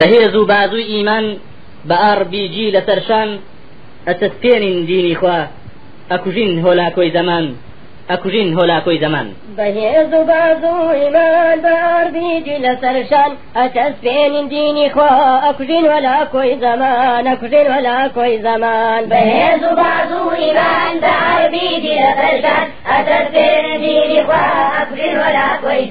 بەهێز و بازووی ئیمان بە ئاربیجی لەسەرشان ئەتەسپێنین دینی خوا ئەکوژین هۆلاکۆی زەمان ئەکوژین هۆلاکۆی زەمان بەهێز و بازووی ئیمان بە ئاربیجی لەسەرشان ئەتەسپێنین دینی خوا ئەکوژین هۆلاکۆی زەمان ئەکوژین هۆلاکۆی زەمان بەهێز و بازووی ئیمان بە ئاربیجی لەسەرشان ئەتەسپێنین دینی خوا ئەکوژین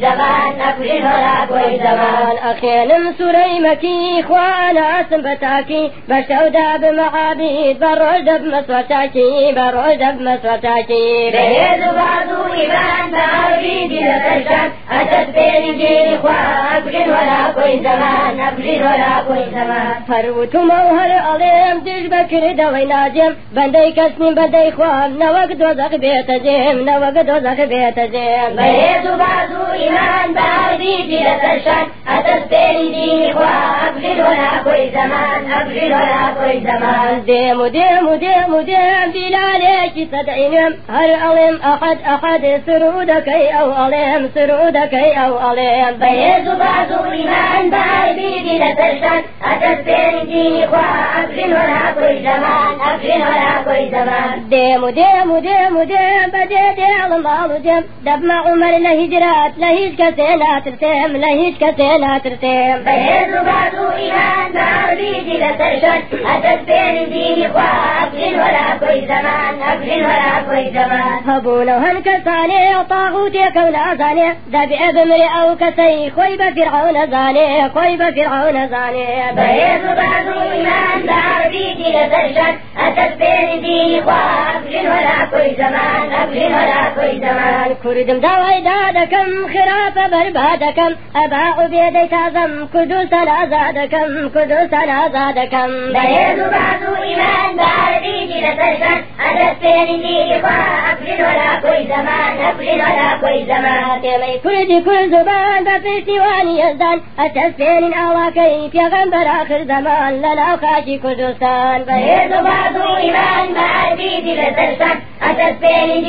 وەلاکۆی زەمان ئەکوژین وەلاکۆی زەمان ئەخێنم سوورەی مەکی خوا ناسم بە تاکی بە شەودا بمەعابید بە ڕۆژ دەبمە سوەتاکی بە ڕۆژ دەبمە سوەتاکی بەهێز و باز و ئیمان بە ئاربیجی لەسەرشان ئەتەسپێنین دینی خوا ئەکوژین وەلاکۆی زەمان زەمان هەروتمە و هەر ئەڵێم دژ بەکردەوەی ناجێم بەندەی کەسنیم بەدەی خوام نەوەک دۆزەق بێتە جێم نەوەک دۆزەق بێتە جێم بەهێز و باز و ئیمان بە ئاربیجی لەسەرشان ئەتەسپێنین دینی خوا ئەکوژین وەلاکۆی زەمان ئەکوژین وەلاکۆی زەمان دێم و دێم و دێم و دێم بیلالێکی سەدعینم هەر ئەڵێم ئەحد ئەحد سرودەکەی ئەو ئەڵێم سرودەکەی ئەو ئەڵێم بەهێز و باز و ئیمان بە ئاربیجی لەسەرشان ئەتەسپێنین دینی خوا ئەکوژین وەلاکۆی زەمان ئەکوژین وەلاکۆی زەمان دێم و دێم و دێم و دێم بەدێ دێڵم ماڵ و دێم دەبمە عمەر لە هیجرات لە هیچ کەسێ ناترسێم لە هیچ کەسێ ناترسێم بەهێز و باز و ئیمان بە ئاربیجی لەسەرشان ئەتەسپێنین دینی خوا ئەکوژین وەلاکۆی زەمان ئەکوژین وەلاکۆی زەمان هەبوونە هەن کەسانێ تاغوتێکە و نازانێ دەبێ بمرێ ئەو کەسەی خۆی بە فیرعەون خۆی بە فیرعەون نەزانێ بەهێز و باز و ئیمان بە ئاربیجی لەسەرشان ئەتەسپێنین دینی خوا ئەکوژین وەلاکۆی زەمان وەلاکۆی زەمان کوردم داوای دا دەکەم خراپە بەربا دەکەم ئەبا عوبێدەی تازەم کوردستان ئازا دەکەم کوردستان ئازا دەکەم بەهێز و باز و زەمان ئەکوژین وەلاکۆی زەمان ئێمەی کوردی کورد زبان بە پشتیوانی یزدان ئەتەسپێنین ئاواکەی پێغەمبەر ئاخر زەمان لە ناو خاکی کوردستان بەهێز و باز و ئیمان بە ئاربیجی لەسەرشان ئەتەسپێنین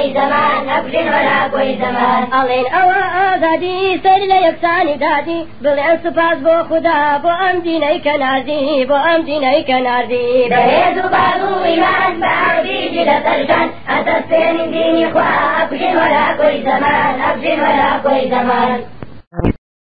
دینی خوا ئەکوژین وەلاکۆی زەمان ئەکوژین وەلاکۆی زەمان ئەڵێن ئەوە ئازادی سەر لە یەکسانی دادی بڵێن سوپاس بۆ خوددا بۆ ئەم دینەی کە ناردی بۆ ئەم دینەی کە ناردی بەهێز و باز و ئیمان بە ئاربیجی لەسەرشان ئەتەسپێنین دینی خوا ئەکوژین